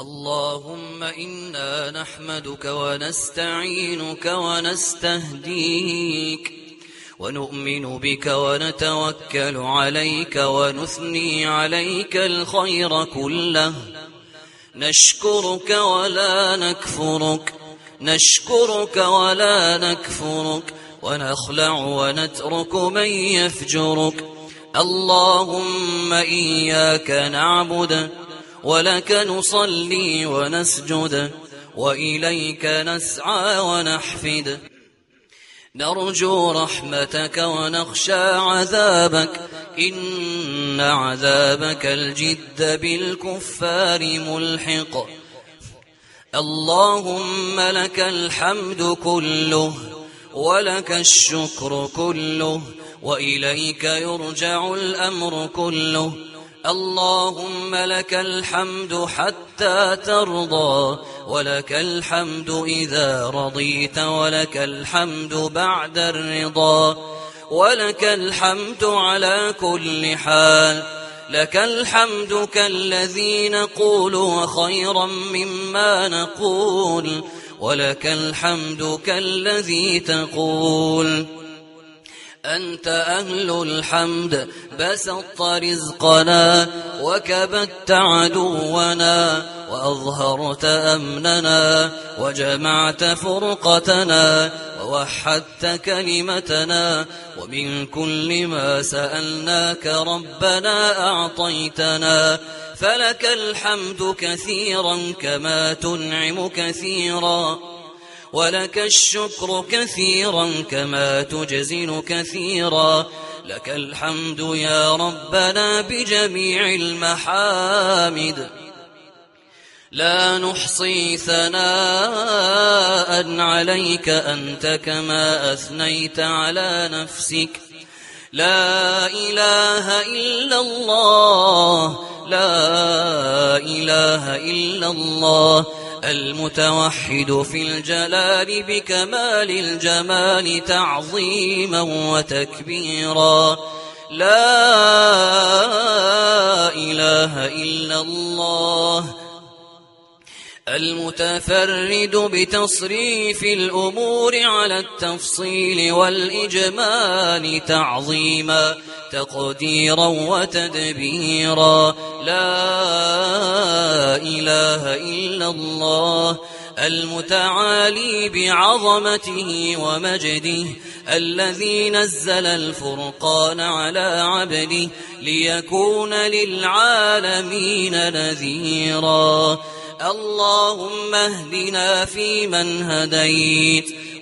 اللهم إنا نحمدك ونستعينك ونستهديك ونؤمن بك ونتوكل عليك ونثني عليك الخير كله. نشكرك ولا نكفرك. نشكرك ولا نكفرك. ونخلع ونترك من يفجرك. اللهم إياك نعبد ولك نصلي ونسجد وإليك نسعى ونحفد. نرجو رحمتك ونخشى عذابك. إن عذابك الجد بالكفار ملحق. اللهم لك الحمد كله ولك الشكر كله وإليك يرجع الأمر كله. اللهم لك الحمد حتى ترضى ولك الحمد إذا رضيت ولك الحمد بعد الرضا ولك الحمد على كل حال. لك الحمد كالذي نقول وخيرا مما نقول ولك الحمد كالذي تقول. أنت أهل الحمد بسطت رزقنا وكبت عدونا وأظهرت أمننا وجمعت فرقتنا ووحدت كلمتنا ومن كل ما سألناك ربنا أعطيتنا فلك الحمد كثيرا كما تنعم كثيرا. ولك الشكر كثيرا كما تجزل كثيرا. لك الحمد يا ربنا بجميع المحامد. لا نحصي ثناء عليك أنت كما أثنيت على نفسك. لا إله إلا الله. لا إله إلا الله. المتوحد في الجلال بكمال الجمال تعظيما وتكبيرا. لا إله إلا الله. المتفرد بتصريف الأمور على التفصيل والإجمال تعظيما. تقديرا وتدبيرا. لا إله إلا الله. المتعالي بعظمته ومجده. الذي نزل الفرقان على عبده ليكون للعالمين نذيرا. اللهم اهدنا فيمن هديت.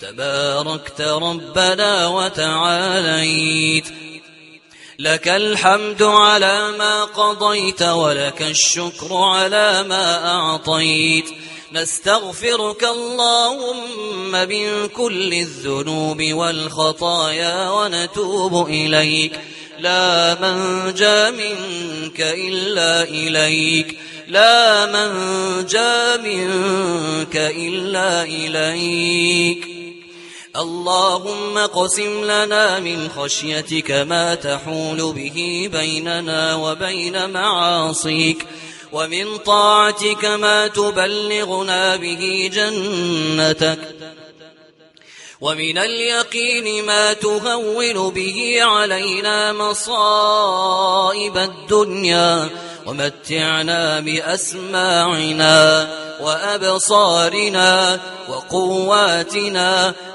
تباركت ربنا وتعاليت. لك الحمد على ما قضيت ولك الشكر على ما أعطيت. نستغفرك اللهم من كل الذنوب والخطايا ونتوب إليك. لا منجى منك إلا إليك. لا منجى منك إلا إليك. اللهم قسم لنا من خشيتك ما تحول به بيننا وبين معاصيك ومن طاعتك ما تبلغنا به جنتك ومن اليقين ما تهون به علينا مصائب الدنيا ومتعنا بأسماعنا وأبصارنا وقواتنا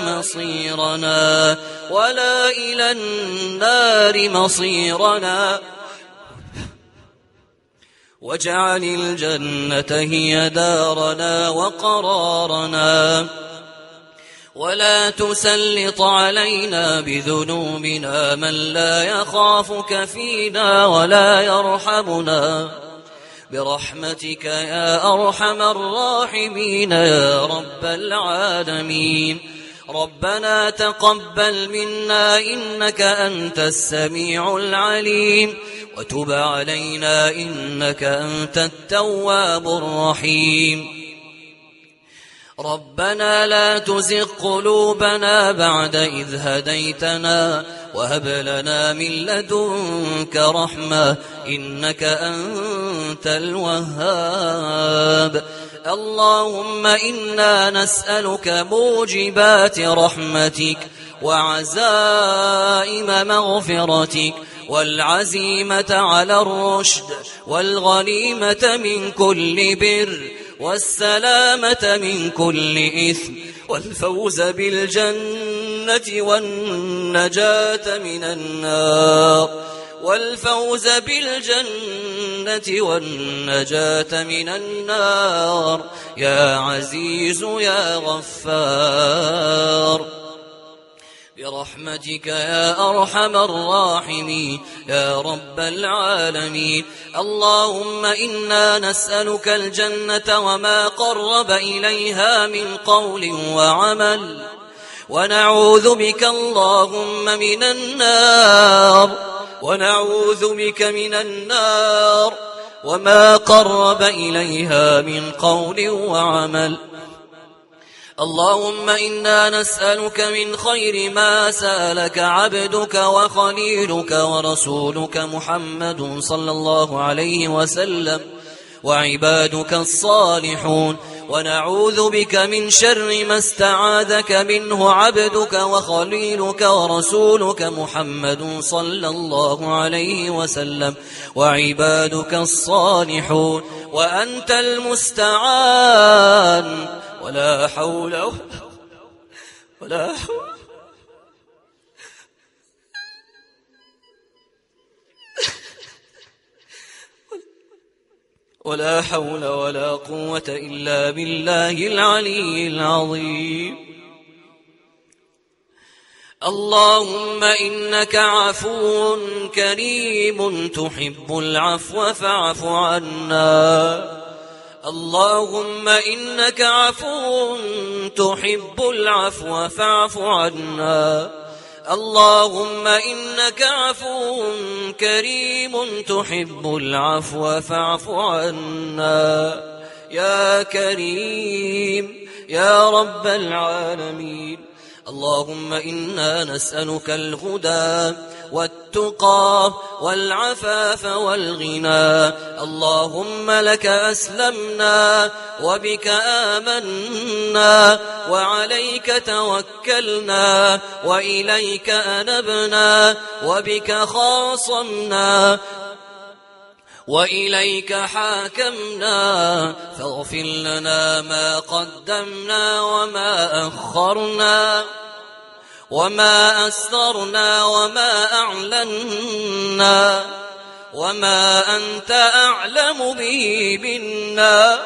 مصيرنا ولا إلى النار مصيرنا. واجعل الجنة هي دارنا وقرارنا. ولا تسلط علينا بذنوبنا من لا يخافك فينا ولا يرحمنا. برحمتك يا أرحم الراحمين يا رب العالمين. ربنا تقبل منا إنك أنت السميع العليم. وتب علينا إنك أنت التواب الرحيم. ربنا لا تزغ قلوبنا بعد إذ هديتنا. وهب لنا من لدنك رحمة إنك أنت الوهاب. اللهم إنا نسألك موجبات رحمتك وعزائم مغفرتك والعزيمة على الرشد والغنيمة من كل بر والسلامة من كل إثم والفوز بالجنة والنجاة من النار والفوز بالجنة والنجاة من النار يا عزيز يا غفار برحمتك يا أرحم الراحمين يا رب العالمين اللهم إنا نسألك الجنة وما قرب إليها من قول وعمل ونعوذ بك اللهم من النار ونعوذ بك من النار وما قرب إليها من قول وعمل. اللهم إنا نسألك من خير ما سألك عبدك وخليلك ورسولك محمد صلى الله عليه وسلم وعبادك الصالحون. ونعوذ بك من شر ما استعاذك منه عبدك وخليلك ورسولك محمد صلى الله عليه وسلم وعبادك الصالحون وأنت المستعان. ولا حول ولا حول ولا حول ولا قوة إلا بالله العلي العظيم. اللهم إنك عفو كريم تحب العفو فاعف عنا. اللهم إنك عفو تحب العفو فاعف عنا. اللهم إنك عفو كريم تحب العفو فاعف عنا. يا كريم يا رب العالمين. اللهم إنا نسألك الهدى والتقى والعفاف والغنى. اللهم لك أسلمنا وبك آمنا وعليك توكلنا وإليك أنبنا وبك خاصمنا وإليك حاكمنا فاغفر لنا ما قدمنا وما أخرنا وما أسررنا وما أعلنا وما أنت أعلم به منا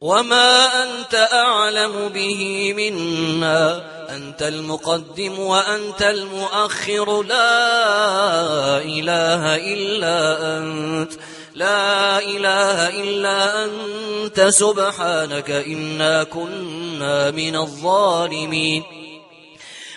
وما أنت أعلم به منا. أنت المقدم وأنت المؤخر لا إله إلا أنت لا إله إلا أنت سبحانك إنا كنا من الظالمين.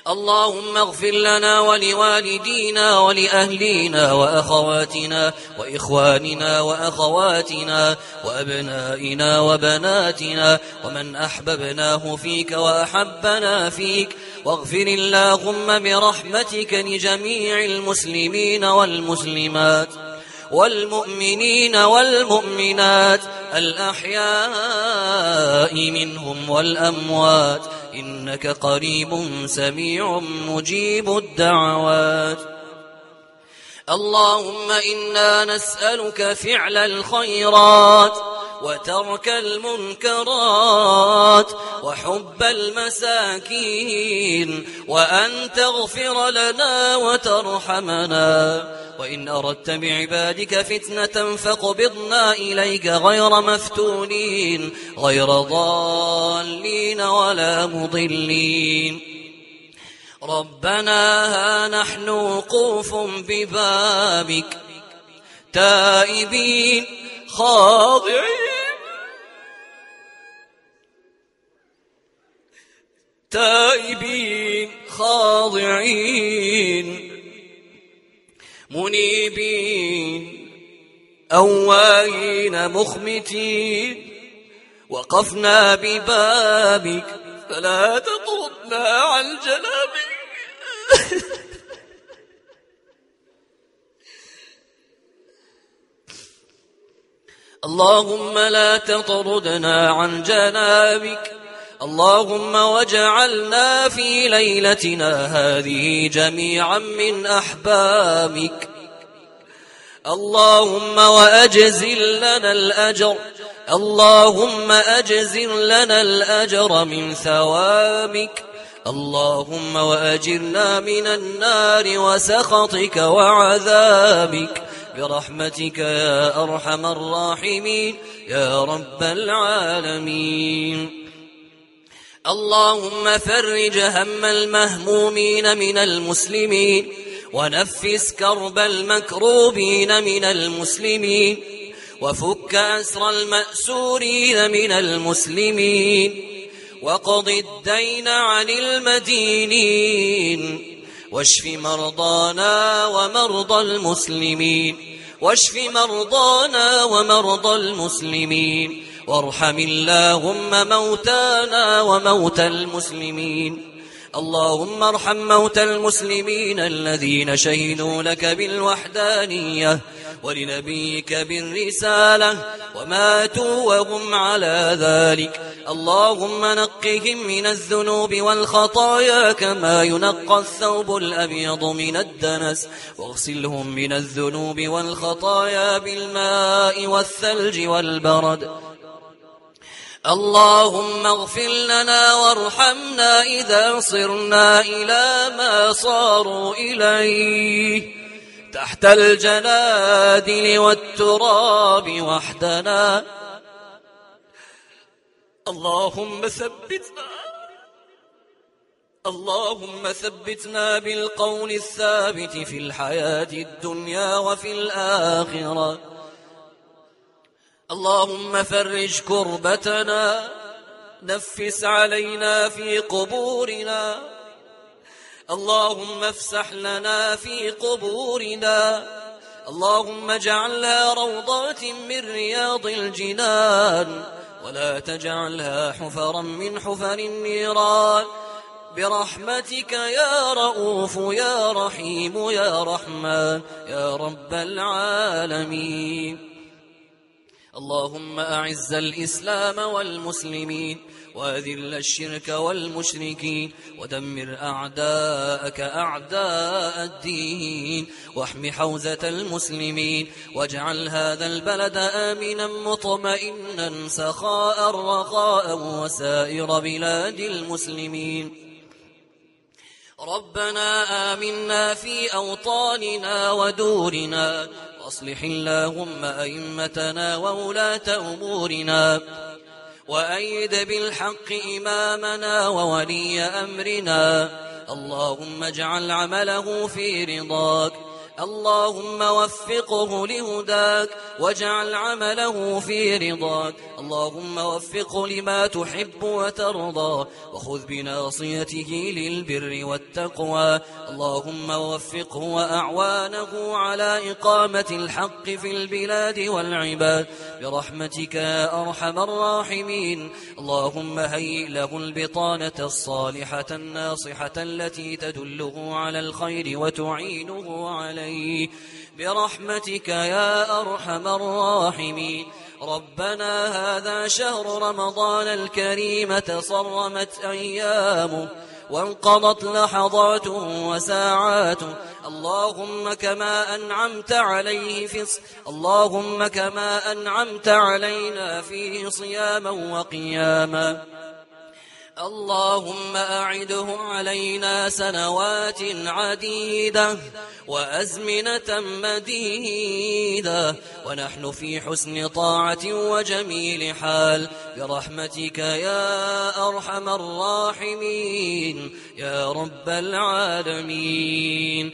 اللهم اغفر لنا ولوالدينا ولأهلينا وأخواتنا وإخواننا وأخواتنا وأبنائنا وبناتنا ومن أحببناه فيك وأحبنا فيك واغفر اللهم برحمتك لجميع المسلمين والمسلمات والمؤمنين والمؤمنات الأحياء منهم والأموات إنك قريب سميع مجيب الدعوات. اللهم إنا نسألك فعل الخيرات. وترك المنكرات وحب المساكين وأن تغفر لنا وترحمنا وإن أردت بعبادك فتنة فاقبضنا إليك غير مفتونين غير ضالين ولا مضلين ربنا ها نحن وقوف ببابك تائبين خاضعين تائبين خاضعين منيبين أواهين مخمتين. وقفنا ببابك فلا تطردنا عن جنابك. اللهم لا تطردنا عن جنابك. اللهم وجعلنا في ليلتنا هذه جميعا من أحبابك. اللهم وأجزل لنا الأجر. اللهم أجزل لنا الأجر من ثوابك. اللهم وأجرنا من النار وسخطك وعذابك. برحمتك يا أرحم الراحمين. يا رب العالمين. اللهم فرج هم المهمومين من المسلمين ونفس كرب المكروبين من المسلمين وفك أسر المأسورين من المسلمين وقض الدين عن المدينين واشف مرضانا ومرضى المسلمين واشف مرضانا ومرضى المسلمين وارحم اللهم موتانا وموتى المسلمين. اللهم ارحم موتى المسلمين الذين شهدوا لك بالوحدانية ولنبيك بالرسالة وماتوا وهم على ذلك. اللهم نقهم من الذنوب والخطايا كما ينقى الثوب الأبيض من الدنس. واغسلهم من الذنوب والخطايا بالماء والثلج والبرد. اللهم اغفر لنا وارحمنا إذا صرنا إلى ما صاروا إليه. تحت الجنادل والتراب وحدنا. اللهم ثبتنا. اللهم ثبتنا بالقول الثابت في الحياة الدنيا وفي الآخرة. اللهم فرج كربتنا نفس علينا في قبورنا. اللهم افسح لنا في قبورنا. اللهم اجعلها روضات من رياض الجنان. ولا تجعلها حفرا من حفر النيران. برحمتك يا رؤوف يا رحيم يا رحمن يا رب العالمين. اللهم أعز الإسلام والمسلمين وأذل الشرك والمشركين ودمر أعداءك أعداء الدين واحم حوزة المسلمين واجعل هذا البلد آمنا مطمئنا سخاء رخاء وسائر بلاد المسلمين ربنا آمنا في أوطاننا ودورنا وأصلح اللهم أئمتنا وولاة أمورنا وأيد بالحق إمامنا وولي أمرنا اللهم اجعل عمله في رضاك اللهم وفقه لهداك واجعل عمله في رضاك. اللهم وفقه لما تحب وترضى وخذ بناصيته للبر والتقوى. اللهم وفقه وأعوانه على إقامة الحق في البلاد والعباد. برحمتك يا أرحم الراحمين. اللهم هيئ له البطانة الصالحة الناصحة التي تدله على الخير وتعينه عليه برحمتك يا أرحم الراحمين. ربنا هذا شهر رمضان الكريم تصرمت أيامه وانقضت لحظات وساعات اللهم كما أنعمت عليه في اللهم كما أنعمت علينا فيه صياما وقياما. اللهم أعده علينا سنوات عديدة وأزمنة مديدة ونحن في حسن طاعة وجميل حال برحمتك يا أرحم الراحمين يا رب العالمين